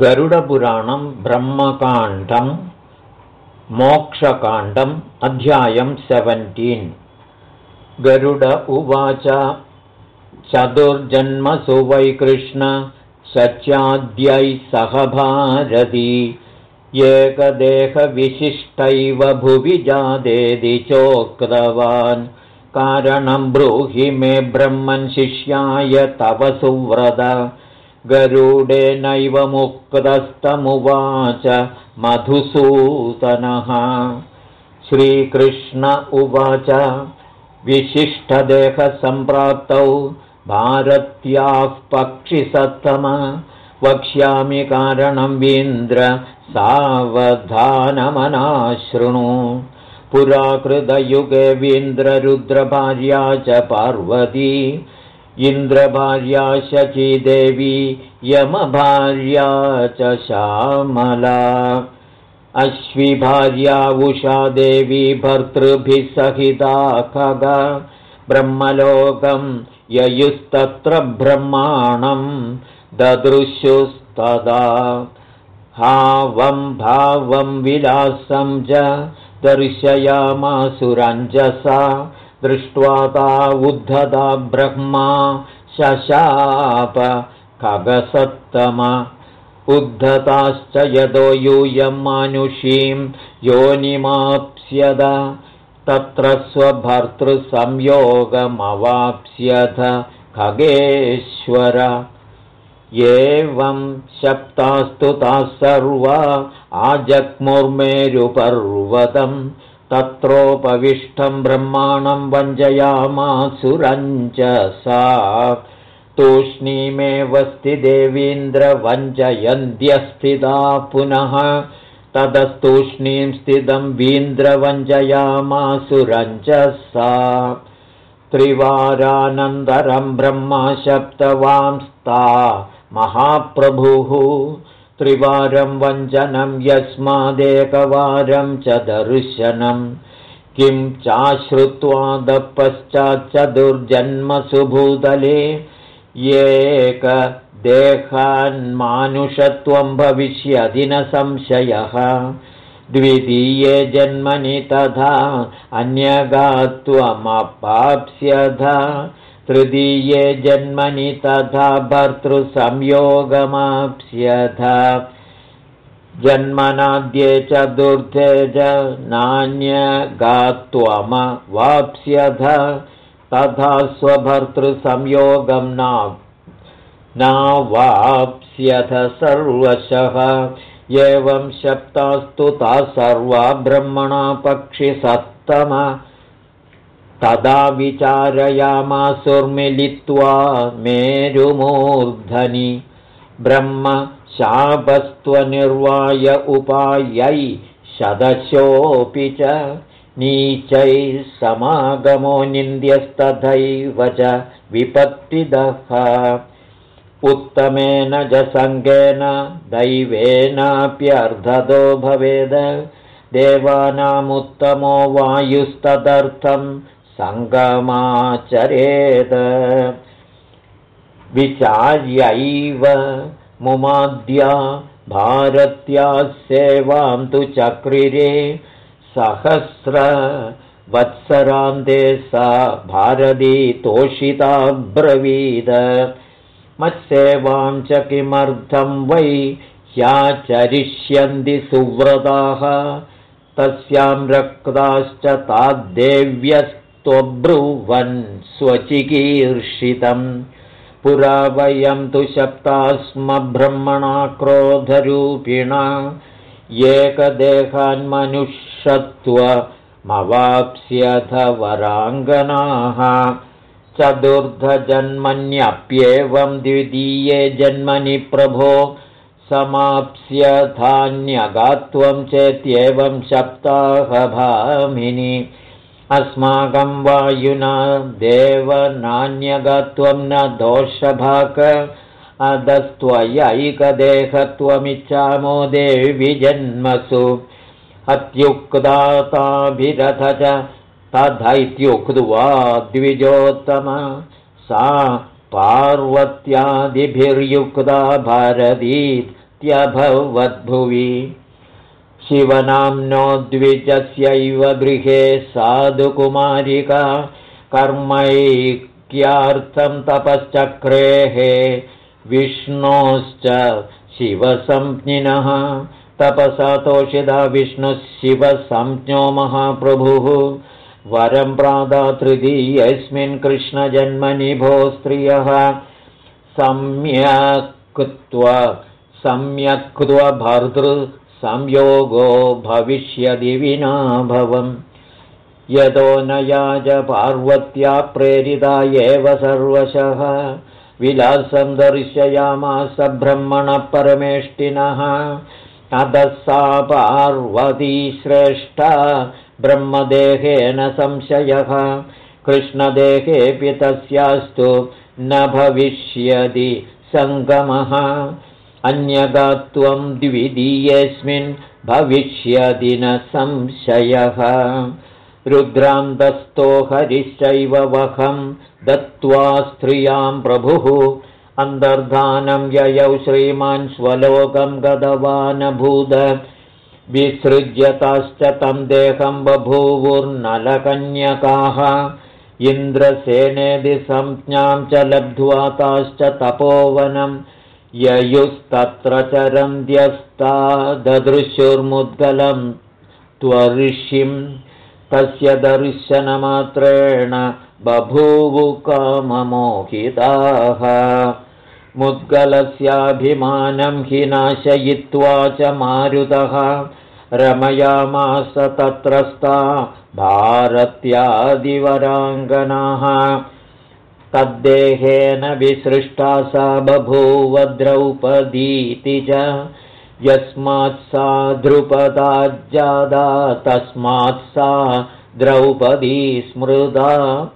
गरुडपुराणं ब्रह्मकाण्डं मोक्षकाण्डम् अध्यायं सेवेण्टीन् गरुड उवाच चतुर्जन्मसु वै कृष्ण सच्याद्यै सह भारती एकदेहविशिष्टैव भुवि जादेदि चोक्तवान्। कारणं ब्रूहि मे ब्रह्मन् शिष्याय तव सुव्रत गरुडेनैव मुक्तस्तमुवाच मधुसूदनः। श्रीकृष्ण उवाच विशिष्टदेहसम्प्राप्तौ भारत्याः पक्षिसत्तम वक्ष्यामि कारणं वीन्द्र सावधानमनाशृणु पुराकृतयुगे वीन्द्ररुद्रभार्या च पार्वती इन्द्रभार्या शचीदेवी यमभार्या च श्यामला। अश्विभार्या भर्तृभिः सहिता खग। ब्रह्मलोकं ययुस्तत्र ब्रह्माणं ददृशुस्तदा। हावं भावं विलासं च दर्शयामासुरञ्जसा दृष्ट्वा ता उद्धता ब्रह्मा शशाप खगसत्तम उद्धताश्च यतो यूयं मानुषीं योनिमाप्स्यद तत्र स्वभर्तृसंयोगमवाप्स्यथ खगेश्वर। एवं शप्तास्तु ताः सर्वा आजग्मुर्मेरुपर्वतम् तत्रोपविष्टं ब्रह्माणं वञ्जयामासुरञ्च सा। तूष्णीमेव स्थिदेवीन्द्रवञ्जयन्त्यस्थिता पुनः। ततस्तूष्णीं स्थितं वीन्द्रवञ्जयामासुरञ्च सा। त्रिवारानन्तरं ब्रह्मा शप्तवांस्ता महाप्रभुः त्रिवारं वञ्चनं यस्मादेकवारं च दर्शनं। किं चाश्रुत्वादपश्चाच्चतुर्जन्मसु भूतले एकदेहान्मानुषत्वं भविष्यदि न संशयः। द्वितीये जन्मनि तथा अन्यगात्वमपाप्स्यथ तृतीये जन्मनि तथा भर्तृसंयोगमाप्स्यथ। जन्मनाद्ये चतुर्थे च नान्यगात्वमवाप्स्यथ। तथा स्वभर्तृसंयोगं नावाप्स्यथ सर्वशः। एवं शप्तास्तु ताः सर्वा ब्रह्मणा पक्षिसत्तम तदा विचारयामासुर्मिलित्वा मेरुमूर्धनि ब्रह्म शापस्त्वनिर्वाय उपायै शदशोऽपि च नीचैः समागमो निन्द्यस्तथैव च विपत्तिदः। उत्तमेन जसङ्गेन दैवेनाप्यर्धतो भवेद। देवानामुत्तमो वायुस्तदर्थम् सङ्गमाचरेत। विचार्यैव मुमाद्या भारत्या सेवां तु चक्रिरे सहस्रवत्सरान्ते सा भारती तोषिताब्रवीद मत्सेवां च किमर्थं वै ह्याचरिष्यन्ति सुव्रताः? तस्यां रक्ताश्च ताद्देव्यस् त्वब्रुवन् स्वचिकीर्षितम्। पुरा वयं तु शप्ता स्म ब्रह्मणा क्रोधरूपिणा एकदेहान्मनुष्यत्वमवाप्स्यथ वराङ्गनाः चतुर्धजन्मन्यप्येवं द्वितीये जन्मनि प्रभो। समाप्स्यथान्यगात्वं चेत्येवं सप्ताहभामिनि अस्माकं वायुना देव नान्यगत्वं न दोषभाक। अधस्त्वयैकदेहत्वमिच्छामो देवि जन्मसु। अत्युक्ताताभिरथ च तथैत्युक्त्वा द्विजोत्तम। सा पार्वत्यादिभिर्युक्ता भारती इत्यभवद्भुवि शिवनाम्नो द्विजस्यैव गृहे साधुकुमारिका कर्मैक्यार्थं तपश्चक्रेः विष्णोश्च शिवसंज्ञिनः। तपसा तोषिता विष्णुः शिवसंज्ञो महाप्रभुः। वरं प्रादातृतीयस्मिन् कृष्णजन्मनि भो स्त्रियः। सम्यक्त्वा सम्यक्त्वभर्तृसंयोगो भविष्यदि विना भवम्। यतो न याज पार्वत्या प्रेरिता एव सर्वशः। विलासं दर्शयामास ब्रह्मणपरमेष्टिनः अधः सा पार्वती श्रेष्ठा ब्रह्मदेहेन संशयः। कृष्णदेहेऽपि तस्यास्तु न भविष्यति सङ्गमः अन्यगात्वं द्वितीयेऽस्मिन् भविष्यति न संशयः रुद्रान्तस्तो हरिश्चैव वहं दत्त्वा स्त्रियां प्रभुः। अन्तर्धानं ययौ श्रीमान् स्वलोकं गतवानभूद। विसृज्यताश्च तं देहं बभूवुर्नलकन्यकाः। इन्द्रसेनेदि संज्ञां च लब्ध्वा ताश्च तपोवनं ययुस्तत्र चरन्त्यस्ता ददृशुर्मुद्गलं त्वऋषिं तस्य दर्शनमात्रेण बभूवुकाममोहिताः। मुद्गलस्याभिमानं हि नाशयित्वा च मारुतः। रमयामास तत्रस्ता भारत्यादिवराङ्गनाः तद्देहेन विसृष्टा सा बभूव द्रौपदीति च। यस्मात् सा ध्रुपदाज्जादा तस्मात् सा द्रौपदी स्मृदा।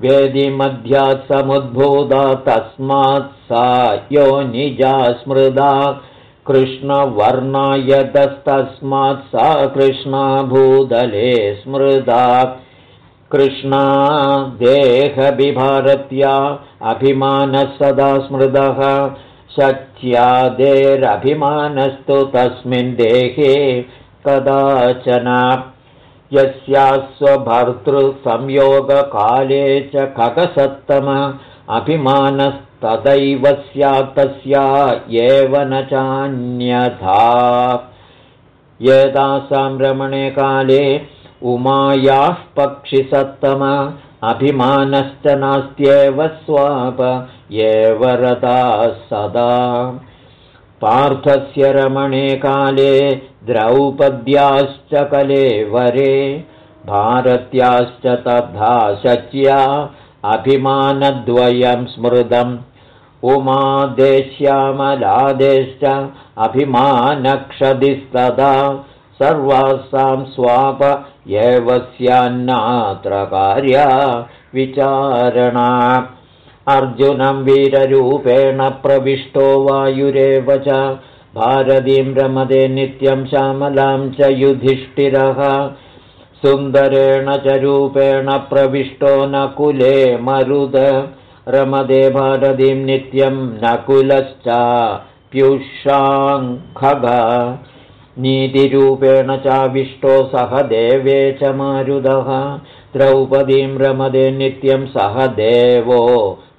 वेदिमध्यात् समुद्भूता तस्मात् सा योनिजा स्मृदा। कृष्णवर्णायतस्तस्मात् सा कृष्णाभूदले स्मृदा कृष्णा देहविभारत्या अभिमानः सदा स्मृदः शच्यादेरभिमानस्तु तस्मिन् देहे कदाचन। यस्यास्वभर्तृसंयोगकाले च खगसत्तम। अभिमानस्तदैव स्यात् तस्या एव न चान्यथा। यदासां रमणे काले उमायाः पक्षिसत्तम। अभिमानश्च नास्त्येव स्वाप एव रताः सदा। पार्थस्य रमणे काले द्रौपद्याश्च कलेवरे भारत्याश्च तथा शच्या अभिमानद्वयं स्मृतम्। उमादेश्यामलादेश्च अभिमानक्षदिस्तदा सर्वासां स्वाप एव स्यान्नात्र कार्या विचारणा। अर्जुनं वीररूपेण प्रविष्टो वायुरेव च। भारतीं रमदे नित्यं श्यामलां च युधिष्ठिरः। सुन्दरेण च रूपेण प्रविष्टो नकुले मरुद। रमदे भारतीं नित्यं नकुलश्च प्युषाङ्खग नीतिरूपेण चाविष्टो सह देवे च मारुदः। द्रौपदीं रमदे नित्यं सह देवो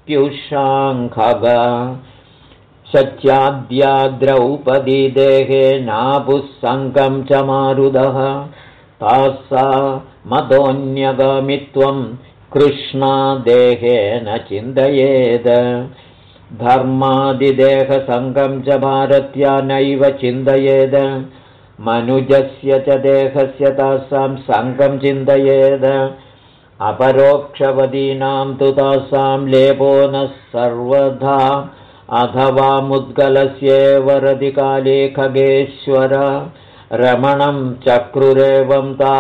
प्युषाङ्खग शच्याद्या द्रौपदी देहे नापुःसङ्गं च मारुदः। तासा मदोऽन्यगामित्वं कृष्णादेहेन चिन्तयेद। धर्मादिदेहसङ्गं च भारत्या नैव चिन्तयेद मनुजस्य च देहस्य तासां सङ्गं चिन्तयेद। अपरोक्षवदीनां तु तासां लेपो नः सर्वधा अथवा मुद्गलस्येव रदिकाले खगेश्वर। रमणं चक्रुरेवं ता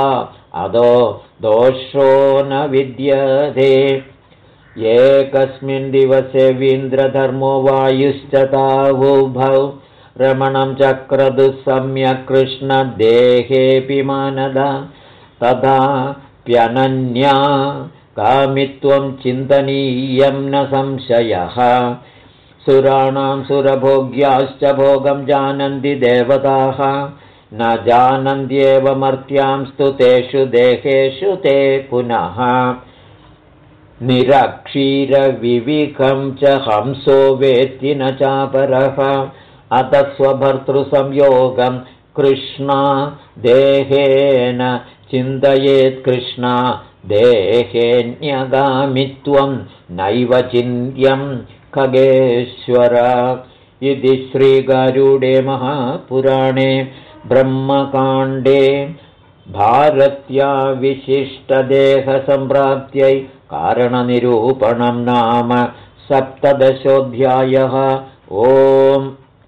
अदो दोषो न विद्यते। एकस्मिन् दिवसे वीन्द्रधर्मो वायुश्च तावुभौ रमणं चक्रदुः सम्यक् कृष्णदेहेऽपि मानद। तथा प्यनन्या कामित्वं चिन्तनीयं न संशयः। सुराणां सुरभोग्याश्च भोगं जानन्ति देवताः। न जानन्त्येव मर्त्यांस्तु तेषु देहेषु ते पुनः। निरक्षीरविविकं च हंसो वेत्ति न चापरः अत स्वभर्तृसंयोगं कृष्णा देहेन चिन्तयेत् कृष्णा देहेऽन्यगामित्वं नैव चिन्त्यं खगेश्वर। इति श्रीगारूडे महापुराणे ब्रह्मकाण्डे भारत्या विशिष्टदेहसम्प्राप्त्यै कारणनिरूपणं नाम सप्तदशोऽध्यायः। ओम्